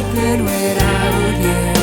nothing without you.